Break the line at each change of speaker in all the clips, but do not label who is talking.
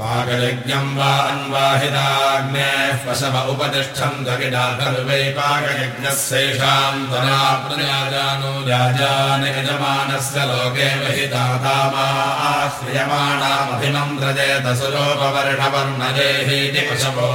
पाकयज्ञम् वा अन्वाहिताग्नेः पशव उपतिष्ठम् दगिडा खलु वै पाकयज्ञस्यैषाम् तनाप्रजानो राजान यजमानस्य लोके महितातामाश्रियमाणामभिमम् व्रजेत सुरोपवर्णवर्णजेहीति पशवो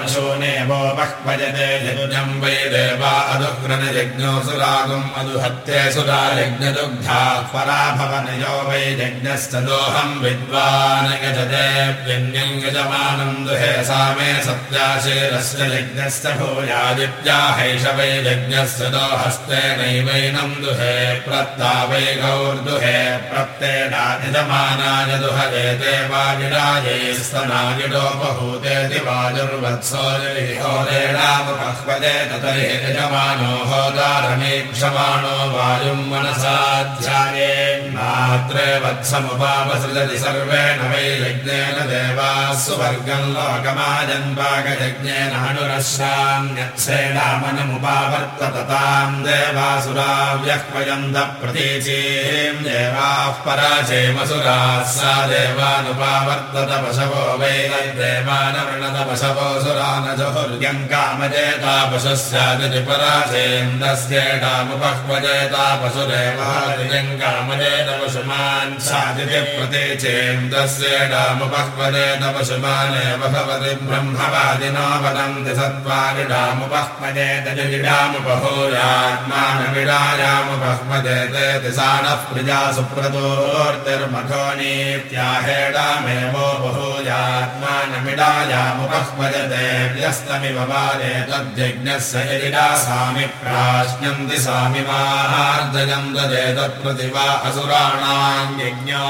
पशूनेवो बह्वजते यज्ञम् वै देवा अदुग्रनयज्ञो सुरागुम् अदुहत्ये सुरायज्ञदुग्धा पराभवनयो वै यज्ञश्च दोहम् विद्वान् यजते व्यङ्ग्यङ्गजमानम् दुहे सा मे सत्याशेरस्य यज्ञस्य भूयादित्या हैष वै यज्ञस्य दोहस्तेनैवैनम् दुहे प्रत्ता वै गौर्दुहे प्रत्येनायजमानाय दुहयेते वाजिडायै स्तनाजिडोपहूतेति वाजुर्वत्सोरेणामुपह्वजे ततर्हि यजमानो होदारमीक्षमाणो वायुम् मनसाध्याये मात्रे वत्समुपापसृजति सर्वेण वै यज्ञेन देवाः सुवर्गम् लोकमाजन्वागयज्ञेनानुरश्राम्यक्षेणामनमुपावर्ततताम् देवासुराव्यह्वयन्त प्रतीचीम् देवाः पराचेमसुराः सा देवानुपावर्तत पशवो वैदेवानवृणत पशवो सुरानजुहुर्यम् कामजेता पशुः स्यादिति पराचेन्दस्येटामुपह्वजेता पशुरेवार्यम् कामजेत पशुमान् स्यादिति प्रतीचेन्दस्य डामुपह्वदेत पशुमानेव भवति ब्रह्मवादिनो वदन्ति सत्त्वादिडामुपह्वदेत जिडामुपहूयात्मानविडायामुपह्वदेतेति सा नः प्रजा सुप्रतोर्तिर्मघोनीत्याहेडामेवो बहूयात्मानमिडायामुपह्वजते व्यस्तमिव वादे तद्यज्ञस्य यदिडा सामि प्राश्नन्ति सामिमार्जयम् ददेतत्प्रति वा असुराणाम् यज्ञो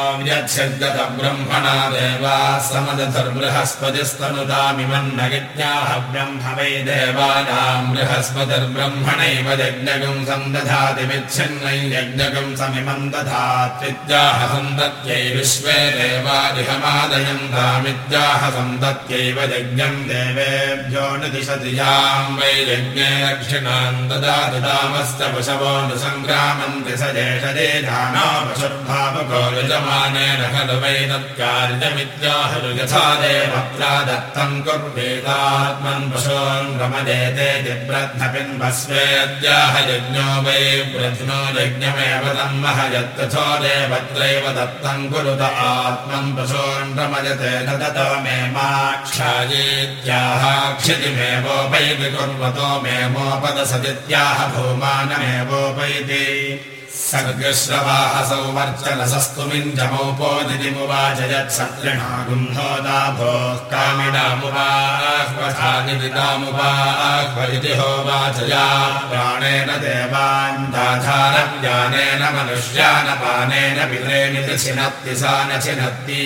ब्रह्मणा देवा समदधर्बृहस्पतिस्तनुतामिमन्नगित्याह ब्रह्म वै देवानाम् बृहस्पतिर्ब्रह्मणैव यज्ञकम् सन्दधाति विच्छिन्नै यज्ञकम् समिमम् दधात्विद्याह सन्तत्यै विश्वे देवादिहमादयम् तामिद्याह सन्तत्यैव यज्ञम् देवेभ्यो निदिशति याम् वै यज्ञे दक्षिणाम् ददाति तामश्च पशवो नु सङ्क्रामन्ति स जेषदेधानो पशुर्भावको यजमानेन खलु वै तत्कार्यमित्याहरु यथा देवत्रा दत्तम् कुर्वेदात्मन् पशून् रमदेते दिब्रध्नपिन्वस्वेद्याह यज्ञो वै ब्रध्नो यज्ञमेव तन्मह यत्तथो देवत्रैव दत्तम् कुरुत आत्मन् पशून् रमजते न ततो मे माक्षायेत्याहाक्षतिमेवोपैति कुर्वतो मे मोपदसदित्याह भूमानमेवोपैति सर्गश्रवाहसौ वर्चलसस्तुमिञ्जमौपोदिमुवाच यत्सत्रिणागुम्होदा भोः कामिडामुपाह्वधानिदितामुपाह्व इति होवाच या प्राणेन देवान् दाधारज्ञानेन मनुष्यानपानेन पित्रेणि छिनत्ति सा न छिनत्ति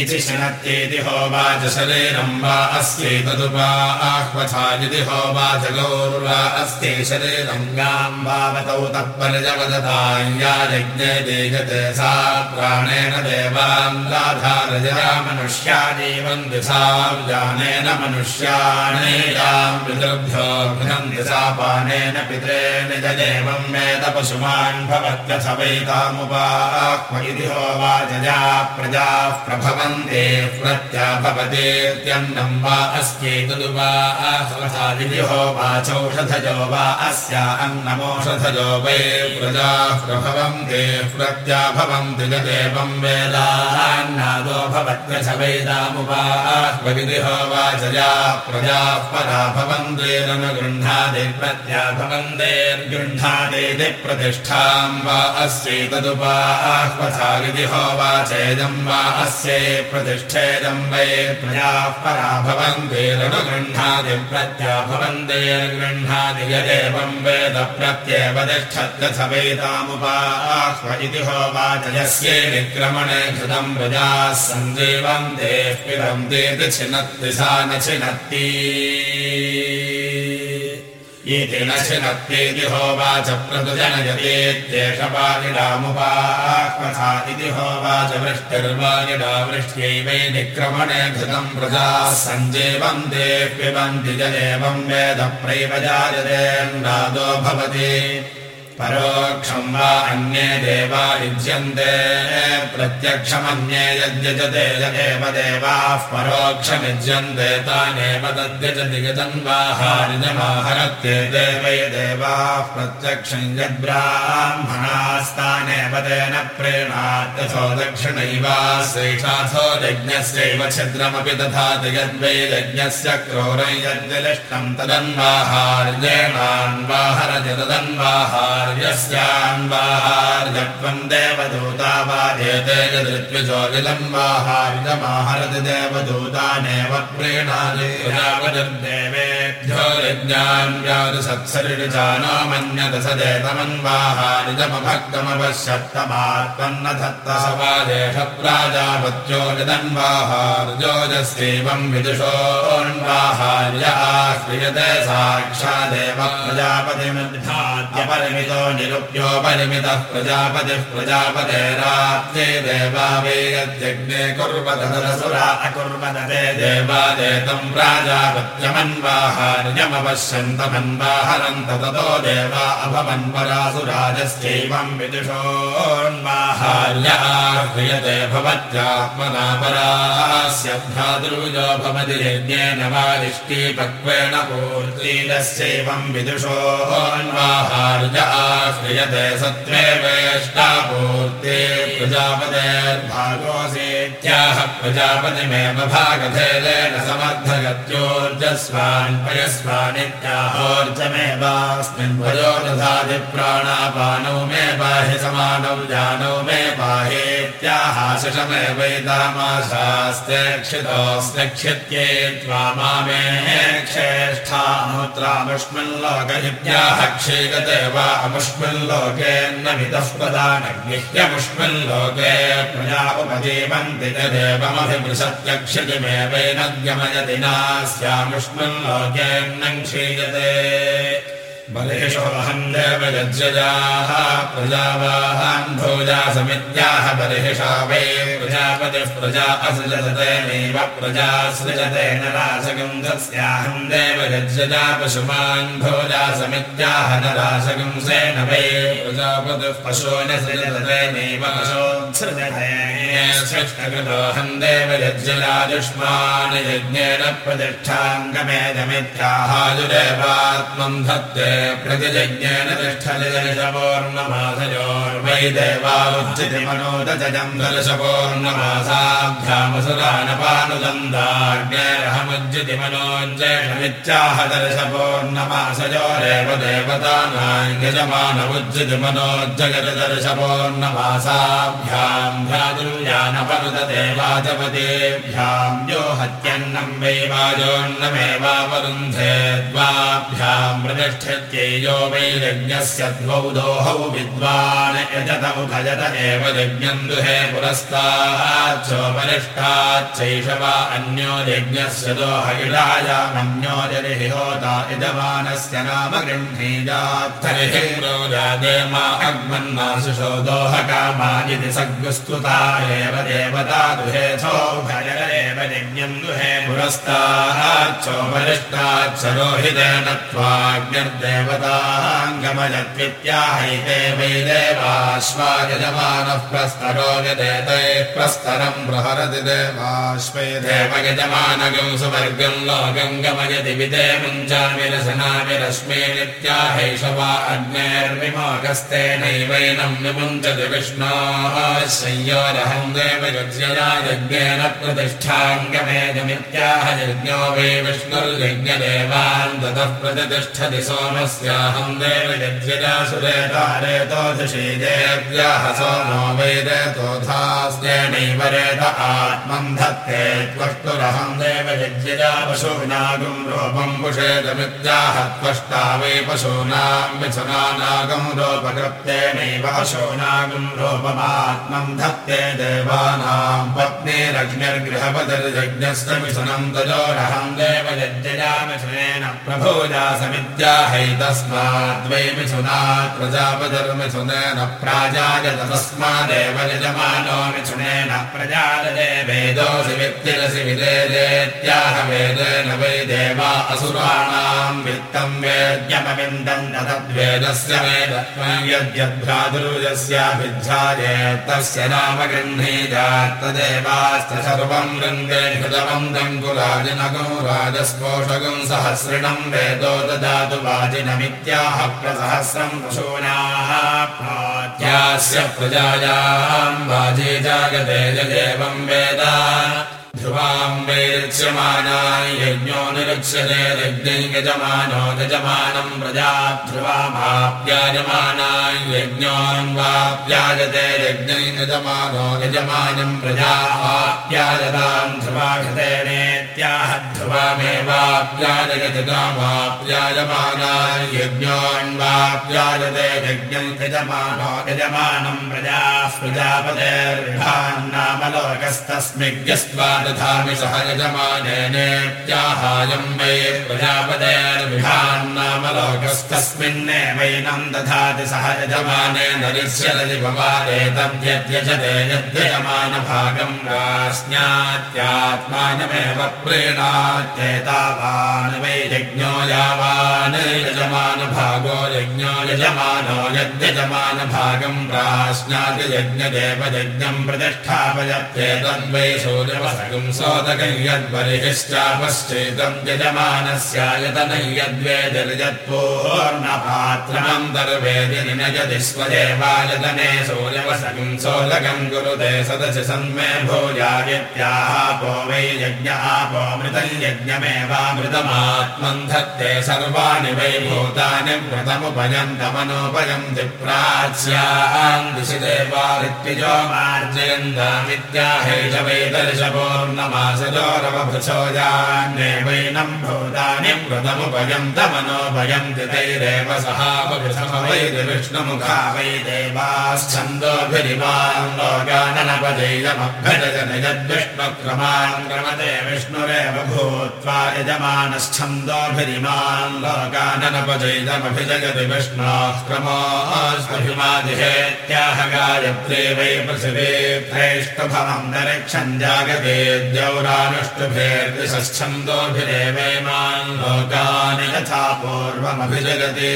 इति शिनत्येति होवाच शरीरम् वा अस्यैतदुपा आह्वथादिति होवाच गौर्वा अस्ति शरीरम् गाम् वावतौ तत्पर्यवदताया यज्ञे देयते सा प्राणेन देवाम् गाधारजया मनुष्याजीवन्ति सा जानेन मनुष्याणेयाम् पितृभ्यो गृहन्ति सा पानेन पित्रेण जदेवम् वेद पशुमान् भवत्यथ वैतामुपाह्व इति होवाच या प्रजाः प्रभव वन्दे प्रत्या भवतेत्यन्नम् वा अस्येतदु वा आसवसादिभ्यो वाचौषधजो वा अस्या अन्नमोषधजो वै प्रजाः प्रभवन्ते प्रत्या भवन्ति यदेवम् वेदान्नादो भवत्यथ वेदामुपाह्वविधिहो वाचया प्रजाः परा भवन्तेरन गृह्णादि प्रत्या भवन्तेर्गृह्णादेति प्रतिष्ठाम् वा अस्यैतदुपाह्वथा विधिहो वाचेदम् वा अस्यै प्रतिष्ठेदम् वै प्रजाः परा भवन्ते रणगृह्णादि प्रत्याभवन्तेर्गृह्णादि यदेवम् वेद प्रत्येव तिष्ठत्यथ वेदामुपाह्व इति होवाच यस्यै निक्रमणे कृतम् प्रजाः सञ्जीवन्ते पिबन्तेति छिनत्ति सा न छिनत्ति इति न छिनत्तीति होवाच प्रतुजनयतेत्येष वालिडामुपाह्वथा इति होवाच वृष्टिर्वालिडा वृष्ट्यै निक्रमणे घृतम् प्रजाः सञ्जीवन्ते पिबन्ति ज एवम् वेद प्रैव जायते नादो भवति परोक्षम् वा अन्ये देवा युज्यन्ते प्रत्यक्षमन्ये यद्यजते यदेव देवाः परोक्षमिज्यन्ते तानेव तद्यजति गतन्वाहारिजमाहरत्ये देवै देवाः प्रत्यक्षम् यद्ब्राह्मणास्तानेव तेन प्रेणात्यथो दक्षिणैवाश्रेषाथो यज्ञस्यैव छिद्रमपि दधाति यद्वै यज्ञस्य क्रोरै यद्विलिष्टम् तदन्वाहार्येणान्वाहरति तदन्वाहार र्यस्यान्वाहार्यत्वम् देवदूता बाध्यते यदृत्विजोलिलम्बाहार्यमाहरति देवदूतानेव प्रेणादिर्देवेभ्यो यज्ञान् सत्सरिजानो मन्यत स देतमन्वाहारिजमभक्तमपश्यत्तमात्मन्न धत्त स वादेश प्राजापत्यो यदन्वाहार्योजस्यैवम् विदुषोऽन्वाहार्य आह्रियते साक्षादेव निरुप्योपरिमितः प्रजापतिः प्रजापते देवा यज्ञे कुर्वतरसुरा अकुर्वदते देवादेतम् प्राजापत्यमन्वाहार्यमपश्यन्तमन्वाहरन्त ततो देवा अभवन्परासुराजस्यैवम् विदुषोन्वाहार्याह्रियते भवत्यात्मना परास्य भ्रातृजो भवति यज्ञेन वादिष्टिपक्वेण पूर्तीलस्यैवम् विदुषोन्वाहार्य आश्रियते सत्त्वे प्रजापतेर्भागोऽसीत्याह प्रजापतिमेव भागधेदेन समर्थगत्योर्जस्वान् पयस्वानित्याहोर्जमेवास्मिन् वयो दधाति प्राणापानौ मे पाहि समानौ जानौ मे पाहेत्याहाशिषमेवैतामाशास्त्यक्षितोऽस्त्यक्षित्ये त्वा मामे लोकहित्याह क्षीगते वा अमुष्मिन् लोकेन्न वितः पदानग्निह्यमुष्मिन् लोके प्रजा उपजीवन्ति तदेवमभिमृशत्यक्षितिमेवैनद्यमयति नास्यामुष्मिन् लोकेन्न क्षीयते बर्हिषोऽहम् देवयज्ञजाः प्रजावाहान् भोजा समित्याः बर्हिषा वै प्रजापतिः प्रजा असृजतेनैव प्रजा सृजते न रासगम् तस्याहम् देवयज्ञजा पशुमान् भोजा समित्याह न रासगम् सेन वै प्रजापतिः पशो न सृजतेनैव पशोत्सृजते सृष्टकृतोऽहम् देवयज्ञजाजुष्मान् यज्ञेन प्रतिष्ठाङ्गमेदमित्याहाजुरेवात्मम् धत्ते प्रतिजज्ञेन तिष्ठति दर्शपोर्णमासयोर्वै देवावुच्यति मनोदजम् दर्शपोर्णमासाभ्यामसुरानपानुदन्दाग्नेरहमुज्यति मनोज्जेषमित्याह दर्शपोर्णमासयोरेव देवतानाम् यजमानमुज्यति मनोज्जगति दर्शपोर्णमासाभ्याम् भ्रातुर्यानपनुदेवाचपतेभ्याम् यो हत्यन्नम् वै द्वाभ्याम् प्रतिष्ठति प्रत्ययो वै यज्ञस्य द्वौ दोहौ विद्वान् यजत उभजत एव यज्ञम् दुहे पुरस्ताच्चोपरिष्टाच्चैष वा अन्यो यज्ञस्य दोहैरायामन्यो जरिहि होता यजमानस्य नाम गृह्णीजात्तर्हि रोजादे मा अग्मन्नाशिषो दोहकामायिति सग्स्तुता एव देवता दुहेथोभजर एव यज्ञम् दुहे पुरस्ताच्चोपरिष्टाच्च रोहितेन त्वाज्ञर्दे देवताङ्गमयत्वित्याहैते वै देवाश्वायजमानः प्रस्तरो यदेते प्रस्तरम् प्रहरति देवाश्वै देव यजमानगम् सुवर्गम् लोकम् गमयति विदे मुञ्चामिरसनामिरश्मे नित्याहैष वा अग्नेर्विमोकस्तेनैवैनम् विमुञ्चति विष्णोः संयोरहम् देव यज्ञया यज्ञेन प्रतिष्ठाङ्गमेजमित्याह यज्ञो वै विष्णुर्यज्ञदेवान् ततः प्रतिष्ठति सोमस्य स्याहम् देव यज्ञजासुरेतारेतोऽधिषीदेव्याः सोमो वैरेतोधास्तेनैव रेत आत्मम् धत्ते त्वष्टुरहम् देव यज्ञजा पशूनागम् रूपम् पुषेदमित्याह त्वष्टा वै पशूनाम् मिथुनानागम् रूपकृत्येनैव पशूनागम् रूपमात्मम् धत्ते देवानाम् पत्नीरग्निर्गृहपतिर्यज्ञस्य मिथुनम् तजोरहम् देव मिथुनेन प्रभोजा समित्याहै तस्माद्वै प्रजापतिर्मिथुनेन प्राजायत तस्मादेव यजमानो मिथुनेन प्रजायते वेदोऽसि वित्तिरसि विदेदेत्याह वेदेन वै देवा असुराणाम् वित्तम् वेद्यमविन्दम् तद्वेदस्य वेदत्वम् यद्यद्भ्रातुर्यस्याभिध्यायेत्तस्य नाम गृह्णीजात् तदेवास्त सर्वम् वृन्दे कृतवम् दङ्कुराजनगो राजस्पोषगम् सहस्रिणम् वेदो ददातु वाजिनमित्याह प्रसहस्रम् पशूनाः प्रात्यास्य प्रजायाम् वाजे जागते जदेवम् वेद ध्रुवाम् वैरुच्यमानाय यज्ञो यज्ञै यजमानो यजमानम् प्रजा यज्ञोन्वाप्यायते यज्ञै यजमानो यजमानम् प्रजा आप्यायताम् ध्रुवाघतेनेत्याह ध्रुवामेवाप्याययति कामाप्यायमानाय यज्ञोन्वाप्यायते यज्ञम् यजमानो यजमानम् प्रजाः प्रजापतेर्विभान्नामलोकस्तस्मिज्ञस्त्वा दधामि सह वै प्रजापतेर्विभान्नामलोकस्तस्मिन्नेवैनम् दधाति सह यजमानेन ऋष्यति भवादेतद्यत्यजते यद्यजमानभागम् रास्न्यात्यात्मानमेव प्रीणात्येतावान् वै यज्ञो यावान् यजमानभागो यज्ञो यजमानो यद्यजमानभागम् प्राश्नाति यज्ञदेव यज्ञम् प्रतिष्ठापयत्येतद्वै सूर्यवसकम् सोदकं यजमानस्यायतनै यद्वेदिर्यत्पूर्णपात्रमन्तर्वेदि निनयति स्वदेवायतने सूर्यवसकं सोदकं कुरुते सदसि सन्मे भोजायत्यापो वै यज्ञ धत्ते सर्वाणि वै भूतानि मृतमुपयन्तमनोपयन्ति प्राच्यान् दिशि देवारित्विजो मार्जयन्तामित्याहैष वै दर्शपोर्णमासजोरवभृशोजान्येवैनम् भूतानि मृतमुपयन्तमनोपयन्ति तैरेव सहापभृशम वैति विष्णुमुखा वै लोकाननपदैयमभ्यजन यद्विष्णुक्रमान् क्रमते विष्णुरेव भूत्वा यजमानश्छन्दोभिरिमान् लोकाननपदैतमभिजयति विष्णोः क्रमोऽस्मभिमादिहेत्याह गायत्रे वै पृथिवे त्रैष्टभमन्तरिक्षम् जागते द्यौरानुष्टुभेर्दिशच्छन्दोभिरेवैमान् लोकानि यथा पूर्वमभिजगति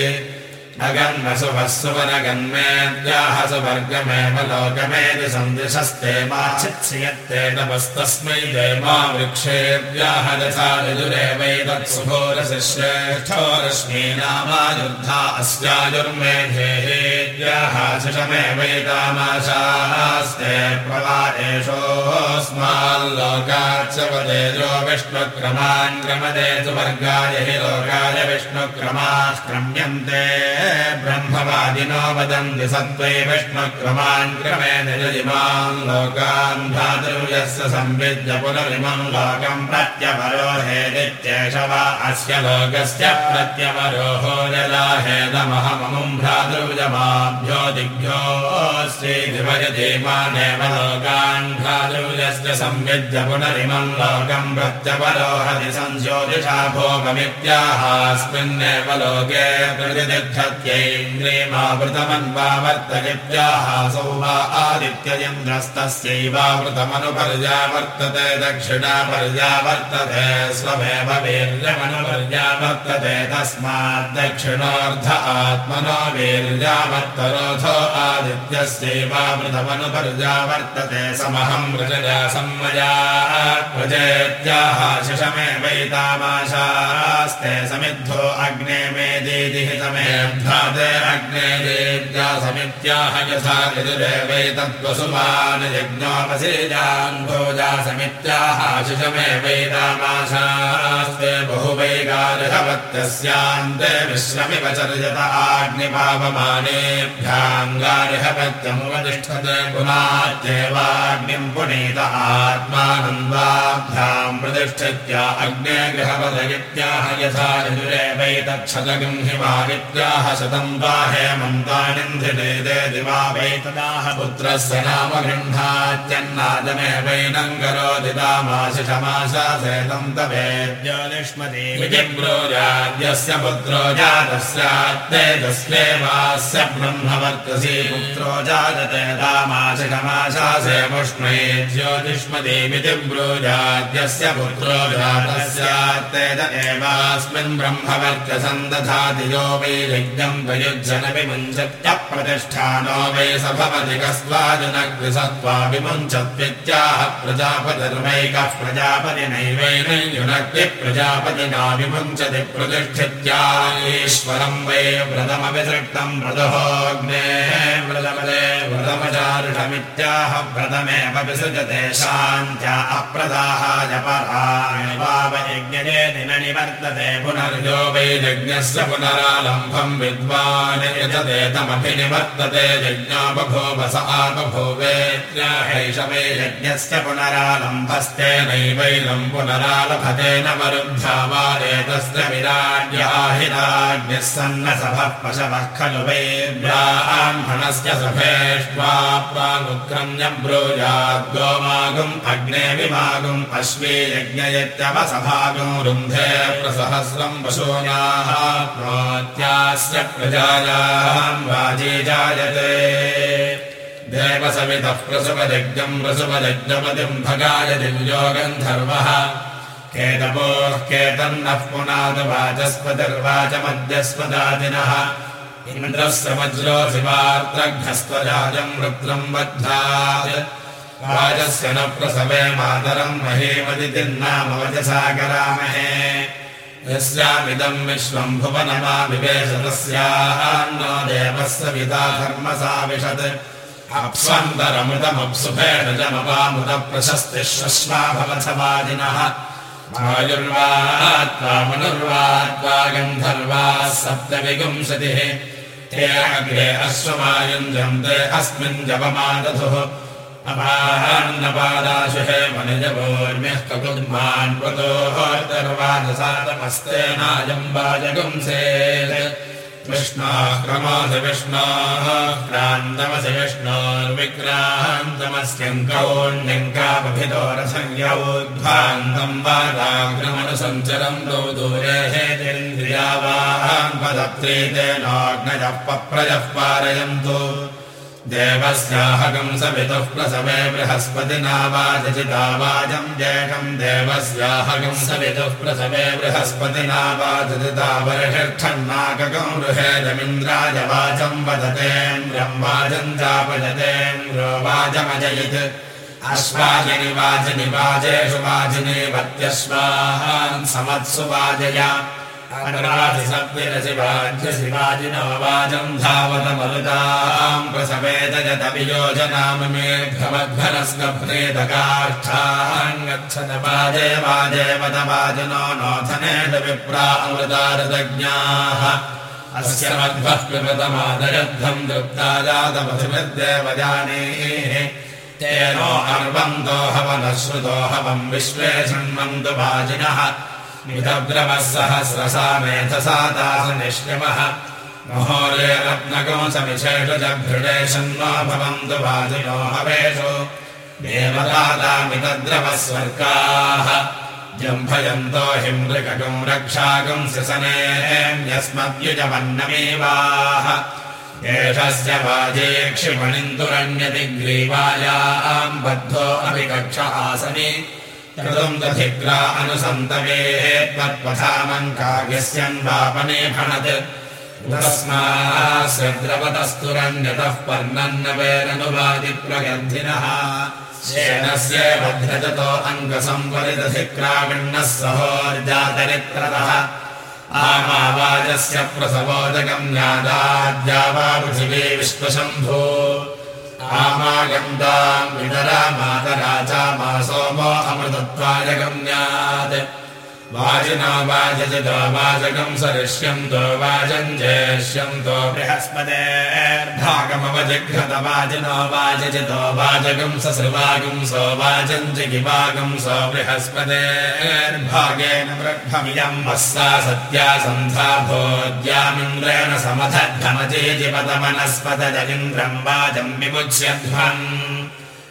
अगन्वसुभः सुवनगन्मेद्याः सुवर्गमेव लोकमेति सन्दृशस्ते मा चित्स्यत्ते तपस्तस्मै देवा वृक्षेभ्यः यथा यजुरेवैतत्सुभोरसि श्रेष्ठो रश्मीनामायुर्धा अस्यायुर्मेधेहेद्याः शिषमेवैतामाशास्ते प्रवादेशोऽस्माल्लोकाच्च वदेजो विष्णुक्रमान् क्रमदे सुवर्गाय हि लोकाय विष्णुक्रमाः क्रम्यन्ते ब्रह्मवादिनो वदन्ति सत्त्वै विष्णुक्रमान् क्रमेण यजिमान् लोकान् भ्रातृयस्य संविद्य पुनरिमम् लोकम् प्रत्यवरो हेदित्येष वा अस्य लोकस्य प्रत्यवरोहो जलाहेदमहममुम् भ्रातृजमाभ्यो दिभ्यो श्रीधिभजधीमानेव लोकान् भ्रातृजस्य संविद्य पुनरिमम् लोकम् प्रत्यवरोहति संज्योतिषा भोगमित्याहास्मिन्नेव लोके प्रतिदिद्धत्यैन्द्रियमावृतमन्वावर्तयत्याहासौ वा आदित्ययन्द्रस्तस्यैवावृतमनुपर्यावर्तते दक्षिणा पर्यावर्तते स्वमेव वीर्यमनुपर्यावर्तते तस्मात् दक्षिणोऽर्ध आत्मनो वीर्यावर्तरोधो आदित्यस्यैवावृतमनुपर्यावर्तते समहम् प्रजया सम्मया प्रजेत्याः शिशमेवैतामाशास्ते समिद्धो अग्ने मे दीदिहितमे अग्ने देव्या समित्याह यथा यजुरेवैतत्त्वसुमान् यज्ञोपसेजान् भोजा समित्याः शिशमेवैतामाशास्ते बहुवैगार्हवत्यस्यान्ते विश्रमिव चर्यत आग्निपावमानेभ्याङ्गार्हवत्यमुपतिष्ठते पुनात्येवाग्निम् पुनीत आत्मानन्दाभ्याम् प्रतिष्ठत्या अग्ने गृहपदयित्याह यथा यजुरेवैतच्छतगम् हिमादित्याह शतम् वा हेमन्तानिन्धिते दिवा वैतदाह पुत्रस्य नाम गृह्णात्यन्ना वाजमेवैनम् करोति तवेद्योनिष्मतीब्रोजाद्यस्य पुत्रो जातस्यात्तेजस्येवास्य ब्रह्मवर्तसी पुत्रो जायते तामाशिषमाशासे पुष्मै ज्योतिष्मतीमिति ब्रोजाद्यस्य पुत्रो जातस्यात्तेज एवास्मिन् ब्रह्मवर्त्यसम् दधाति यो वै मुञ्चत्यप्रतिष्ठानो वै स भवति कस्त्वाजुनग्सत्त्वाभिमुञ्चत्वित्याह प्रजापतिर्वैकः प्रजापतिनैवैनयुनक्ति प्रजापतिना विमुञ्चति प्रतिष्ठित्या ईश्वरम् वै व्रतोऽग्ने व्रतमदे व्रतमचारुषमित्याह व्रतमेव विसृजते शान्त्या अप्रदाहाय परायवावयज्ञजे दिननिवर्तते पुनर्यो वै यज्ञस्य पुनरालम्भम् विद्वान् यजते तमभिनिवर्तते यज्ञापभोवस आबभूवेत्याहैषवे यज्ञस्य पुनरालम्भस्ते नैवैनम् पुनरालभते न वरुद्धावादेतस्य विराड्याहिराज्ञः सन्न सभः पशवः खलु वै ब्राह्मणस्य सभेष्ट्वा प्रागुक्रम्य ब्रूजाद्गोमागुम् अग्ने विमागुम् अश्वे यज्ञयत्यवसभागुम् रुन्धे प्रसहस्रम् पशूनाः प्रात्यास्य प्रजायाम् वाजे जायते। देवसवितः प्रसुपयज्ञम् प्रसुपयज्ञपतिम् भगाय दिव्यो गन्धर्वः केतपोः केतन्नः पुनादवाचस्पतिर्वाचमध्यस्पदादिनः इन्द्रस्य वज्रो शिवार्त्रघ्नस्त्वजाजम् रुद्रम् बद्धात्। वाजस्य न प्रसवे मातरम् महेमदितिर्नाम वचसा करामहे यस्यामिदम् विश्वम् भुवनमाविवेशतस्यान्नो देवः सविता धर्मसाविशत् अप्स्वन्तरमृतमप्सुभेदजमपामुदप्रशस्तिश्वश्वा भवथवादिनः वायुर्वात्वा मनुर्वात्वा गन्धर्वाः सप्तविगुंसतिः। ते अग्रे अश्वमायुञ्जन्ते अस्मिन् जपमादधुः हे मनिजभोर्म्यः ककुर्मान् त्वतोर्वादसातमस्तेनायम् वाजगुंसे विष्णाः क्रमासि विष्णाः क्रान्तमसि विष्णोर्विक्रान्तमस्यङ्कौण्यङ्कामभिदोरसंज्ञौद्भान्तम् वादाग्रमनुसञ्चरम् दौ दूरे हेतिरिन्द्रियावान् पदत्रीतेनाग्नजः पप्रजः पारयन्तु देवस्याहकम् सवितुः प्रसवे बृहस्पतिना वाजचितावाजम् जेषम् देवस्याहकम् सवितुः प्रसवे बृहस्पतिना वाजचितावर्षिष्ठन्नाककम् गृहेदमिन्द्राय वाचम् वदतेन्द्रम् वाजम् चापजतेन्द्रो वाजमजयित्। अश्वाजिनि वाजिनि वाजेषु वाजिनि वत्यश्वान् समत्सु वाजय शिवाजिनो वाजम् धावतमरुताम् प्रसवेदजतवियोजनाममेघमध्वरस्कभ्रेदकाष्ठान् गच्छत वाजे वाजे वद वाजिनो नोधनेन विप्रा अमृतारदज्ञाः अस्य मध्वः पिबतमादयद्धम् दृप्ता जातमधिमद्देवजानेः तेनो अर्वन्तो हवनश्रुतो हवम् विश्वे शृण्वन्तु वाजिनः। मितद्रवः सहस्रसा मेधसा दासनिष्यमः महोदय रत्नकोशविशेषजभृडे शन्नो भवन्तु वाजिनो हवेषु। देवदामितद्रवः स्वर्गाः जम्भयन्तो हिमृकटुम् रक्षाकम् सिसनेऽस्मद्युजवन्नमेवाः एषस्य वाजे क्षिपणिन्तुरण्यति ग्रीवायाम् बद्धो अपि कक्ष आसने कृतम् दधिग्रा अनुसन्तवेः त्वत्पथामङ्काव्यस्यन्वापने फणत् तस्मास्य द्रवतस्तुरन्यतः पर्णन्नवेरनुवादिप्रगर्धिनः शेनस्य भद्रजतो अङ्गसंवलिदधिक्राविण्णः सहोर्जातरित्रतः आमावाजस्य प्रसवोदगम्यादाद्या वा पृथिवी विश्वशम्भो आमागन्ताम् विदरा मातराजा मा सोमो अमृतत्वाय गम्यात् वाजिनो वाजजितो वाजकम् सरिष्यन्तो वाजम् जेष्यन्तो बृहस्पतेर्भागमवजिघ्रत वाजिनो वाजजितो वाजकम् ससृवागम् सो वाजम् जिगिवागम् सो बृहस्पतेर्भागेन वृद्धमियम् वस्सा सत्या सन्धा भोज्यामिन्द्रेण समधद्धमजेजिपतमनस्पत जलिन्द्रम् वाजम् विमुच्यध्वम्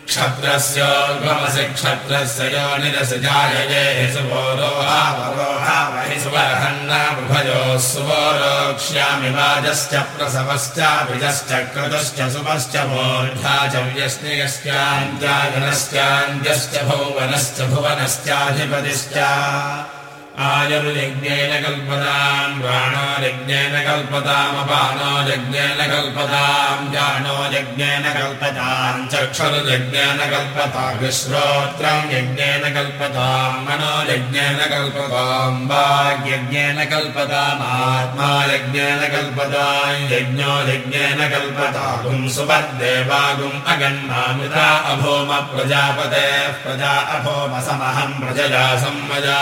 क्षत्रस्योर्गमसि क्षत्रस्य यो निरसि जायये सुवोरोहावरोहावहि सुवरहन्नाभयोः सुवोरोक्ष्यामि वाजश्च प्रसवश्चाभिजश्च क्रतुश्च सुमश्च वोढा च व्यस्नियश्चान्त्यागनश्चान्त्यश्च भुवनश्च भुवनश्चाधिपतिश्च आयुर्यज्ञेन कल्पताम् प्राणो यज्ञेन कल्पतामपानो यज्ञेन कल्पताम् जानो यज्ञेन कल्पताम् चक्षुर्यज्ञेन कल्पताम् श्रोत्रम् यज्ञेन कल्पताम् यज्ञेन कल्पताम् वाग्यज्ञेन कल्पतामात्मा यज्ञेन कल्पताम् यज्ञो यज्ञेन कल्पतागुम् सुपद्देवागुम् अगन्मामिता अभोम प्रजापते प्रजा अभोमसमहम् प्रजया संवजा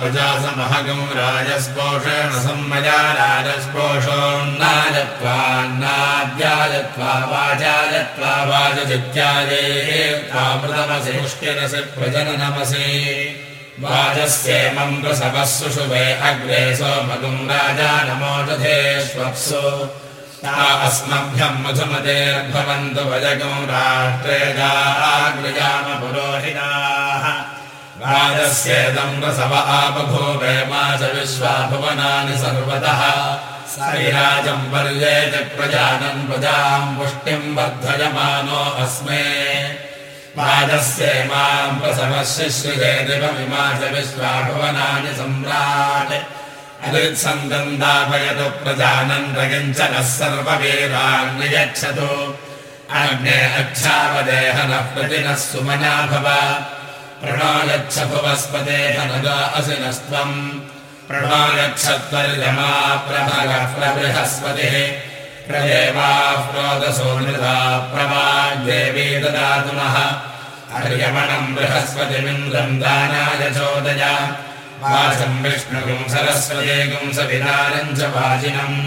प्रजासमहगम् राजस्पोषेण सम्मया राजस्पोषोन्नाजत्वान्नाद्याजत्वा वाचाजत्वा वाचजित्याजेत्वामृतमसि पुष्टिरसि प्रजननमसि वाजस्येमम् प्रसवः सुषुभे अग्रे सोमगुम् राजा नमोषधे स्वप्सु अस्मभ्यम् मधुमतेर्भवन्तु भजगम् राष्ट्रे जाग्रजाम पुरोहिताः राजस्येदम् रसव आपभूवे मा च विश्वाभुवनानि सर्वतः। सैराजम् पर्ये च प्रजानन् प्रजाम् पुष्टिम् वर्धयमानो अस्मे। राजस्य माम् प्रसवशिश्रिये दिवमिमा च विश्वाभुवनानि सम्राट्। अलित्सन्दन्दापयतु प्रजानन् रयञ्चनः सर्ववीरान्नियच्छतु। अग्ने अच्छावदेहनः प्रतिनः सुमना भव प्रणोयच्छ भुवस्पते धनगा असिनस्त्वम् प्रोदसो नृता प्रवाग्देवी ददातु नः अर्यमणम् बृहस्पतिमिन्द्रम् दानाय चोदय। वाचम् विष्णुगुम् सरस्वतीगुम् सवितारम् च वाजिनम्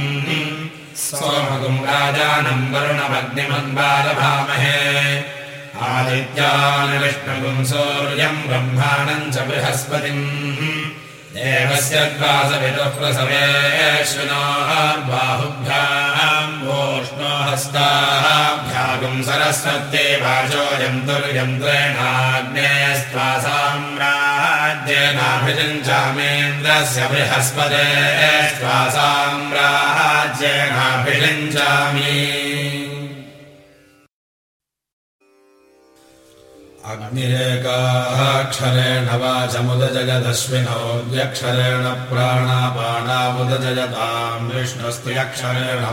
सोमगुम् राजानम् वरुणमग्निमन्वारभामहे। आदित्यान् विष्णुगुम् सूर्यम् ब्रह्माणम् च बृहस्पतिम् देवस्य द्वासविदुः प्रसवेश्विनोर्बाहुभ्याम् वोष्णो हस्ताभ्यागुम् सरस्वत्ये वाचो यन्तुर्यन्त्रेणाग्ने स्वासाम्राज्येनाभिषिञ्चामेन्द्रस्य बृहस्पते स्वासाम्राज्येनाभिषिञ्चामि अग्निरेकाक्षरेण वाचमुदजगदश्विनोऽक्षरेण प्राणापाणामुदजयताम् विष्णुस्त्र्यक्षरेण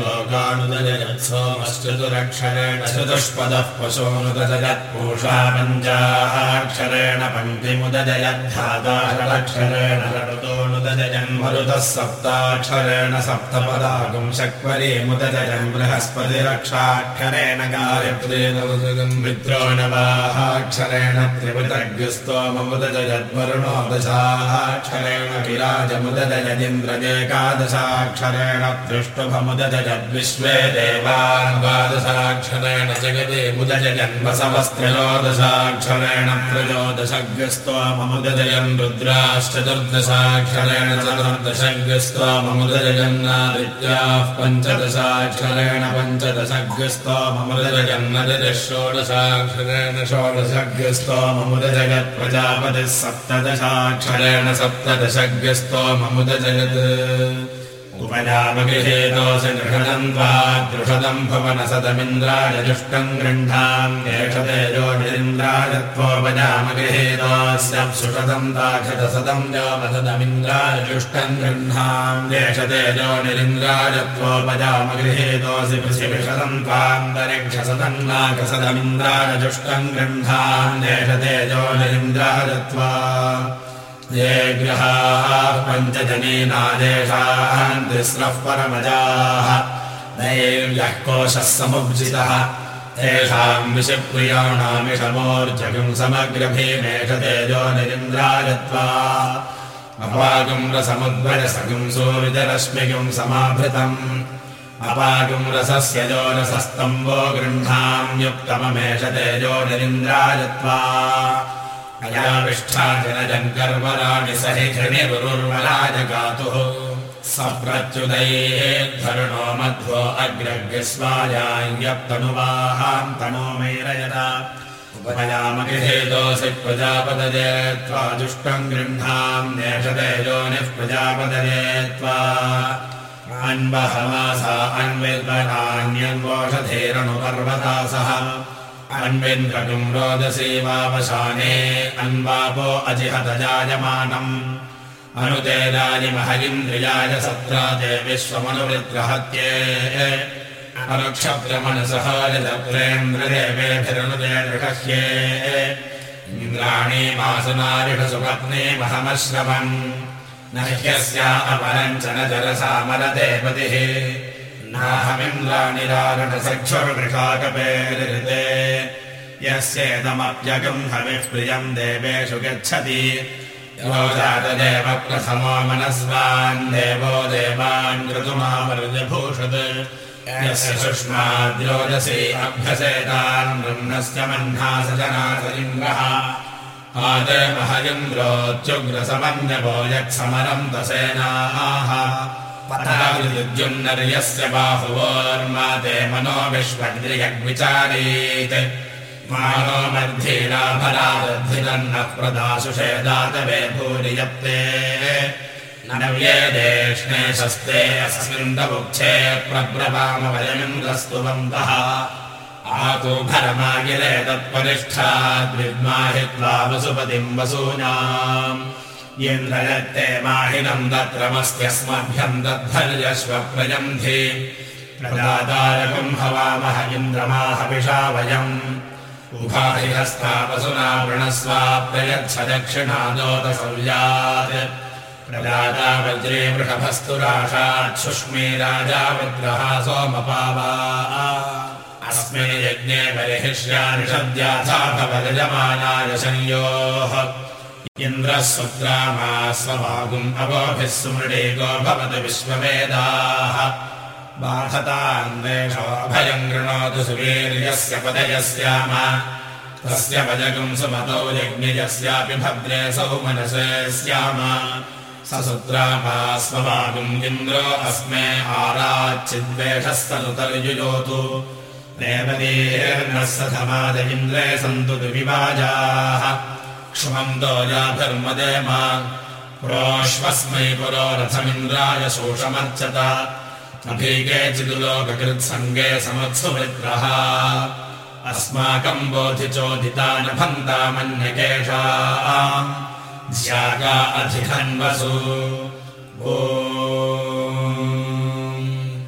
लोकानुदजयत् सोमश्चतुरक्षरेण चतुष्पदः पशोनुदजयत्पूषा पञ्चाक्षरेण पङ्क्तिमुदजयद्धाताषडक्षरेण षटतोऽनुदजयन् मरुतः सप्ताक्षरेण सप्तपदागुम् शक्वरीमुदजयन् बृहस्पतिरक्षाक्षरेण गायत्रेण मित्रो न वा क्षरेण त्रिवृतज्ञस्तोममुदजयद्वरुणो दशाक्षरेण विराजमुदजयदिन्द्रजेकादशाक्षरेण दृष्टुभमुदजयद्विश्वे देवान्वादशाक्षरेण जगदे मुदजयन्वसवस्त्रयोदशाक्षरेण त्रयोदशज्ञस्तोममुदजयन् रुद्राश्चतुर्दशाक्षरेण चतुर्दशज्ञस्तोममुदजयन्नादित्याः पञ्चदशाक्षरेण पञ्चदशज्ञस्तोममुदजयन्नदिः षोडशाक्षरेण षोडशज्ञस्तोममुदजगत् प्रजापतिः सप्तदशाक्षरेण सप्तदशज्ञस्तोममुदजगत् उपजामगृहेतोऽसि दृषदम् त्वा दृषदम् भुवनसदमिन्द्रायजुष्टम् गृह्णाम् केषतेजोनिरिन्द्रायत्वोपजामगृहेतोऽस्य सुषदम् ताक्षतसदम् योमसदमिन्द्रायजुष्टम् गृह्णाम् केषतेजोनिरिन्द्रायत्वोपजामगृहेतोऽसि पृथिविषदम् त्वान्तरिक्षसदम् नाकसदमिन्द्रायजुष्टम् गृह्णाम् देशतेजोनिरिन्द्रायत्वा ये गृहाः पञ्चजनीनादेशान् तिस्रः परमजाः। नैर्यः कोशः समुज्जितः। तेषाम् विषप्रियाणामिषमोर्जगुम् समग्रभीमेष तेजो निरिन्द्रायत्वा अपागुम् रसमुद्वयसगुम् सूर्यरश्मिगुम् समाभृतम्। अपागुम् रसस्य जोरसस्तम्बो गृह्णाम् युक्तममेष तेजो निरिन्द्रायत्वा अयाविष्ठा जनजम् कर्मराणि सहि घृणिरुर्वराजगातुः सप्रच्युतैर्धरुणो मध्वो अग्रग्रस्वायायप्तनुवाहाम् तनो मेरयता। उपयामगिहेतोऽसि प्रजापदये त्वा जुष्टम् गृह्णाम् नेषतेजोनिः प्रजापदये त्वा। अन्वहमासा अन्विद्वनान्यन्वोषधेरनुपर्वतासः अन्विन्द्रकुम् रोदसी वावशाने अन्वापो अजिहतजायमानम्। अनुतेदानि महगिन्द्रियाय सत्रा ते विश्वमनुवृत्रहत्ये। अनुक्षत्रमनसहायदप्रेन्द्रदेवेभिरनुते दृढह्ये इन्द्राणी वासुनारिषसुपत्ने महमश्रवम्। न ह्यस्या अपरम् च न जरसामलते पतिः नाहमिन्द्राणिरारणसक्षुर्वृषाकपेरिते यस्येदमप्यगम् हविः प्रियम् देवेषु गच्छति। जातदेव प्रथमो मनस्वान् देवो देवान् ऋतुमामरुजभूषत्। यस्य सुष्माद्योजसि अभ्यसेतान् ब्रह्मस्य मह्नास जनासलिङ्गः आदमहयन्द्रोत्युग्रसमन्यवो यत्समरम् दसेनाः पथायुजुन्नर्यस्य बाहुवोर्मा ते मनो विश्वद्रियग्विचारीत् मानो मध्येनाभरादधिनः प्रदासुषेदातवे भूरि यत्ते नव्येदेष्णे शस्ते अस्मिन्दमुक्षे प्रब्रवामवयमिन्द्रस्तुवन्तः आतु भरमागिरे तत्परिष्ठाद्विद्माहित्वा वसुपतिम् वसूनाम् इन्द्रयत्ते माहिनम् दत्रमस्त्यस्मभ्यम् दद्धर्यश्वप्रयन्धि प्रदातारकम् हवामह इन्द्रमाहविषा वयम्। उभाहि हस्ता वसुना वृणस्वा प्रयच्छ दक्षिणादोतसव्यात् प्रदाता वज्रे वृषभस्तुराशाच्छुष्मे राजा विग्रहा सोमपावा। अस्मे यज्ञे बर्हिष्यानिषद्याथा भवजमानाय संयोः इन्द्रः सुत्रामा स्वभागुम् अवोभिः सुमृडेको भवतु विश्ववेदाः बाधतान्वेषोऽभयम् गृणोतु सुवीर्यस्य पदयस्याम। तस्य भजगम् सुमतौ यज्ञयस्यापि भद्रे सौ मनसे स्याम। स सुत्रामास्मवागुम् इन्द्रो अस्मे आराच्चिद्वेषस्तनुतर्युयोतु। देवतीर्नः सधमाद इन्द्रे सन्तु दुविवाजाः क्ष्मन्तो याभिर्मदेम प्रोष्वस्मै पुरोरथमिन्द्राय शोषमर्चत। अभीकेचिदुलोककृत्सङ्गे समत्सुवृत्रः अस्माकम् बोधिचोदिता न अधिकन्वसु ओ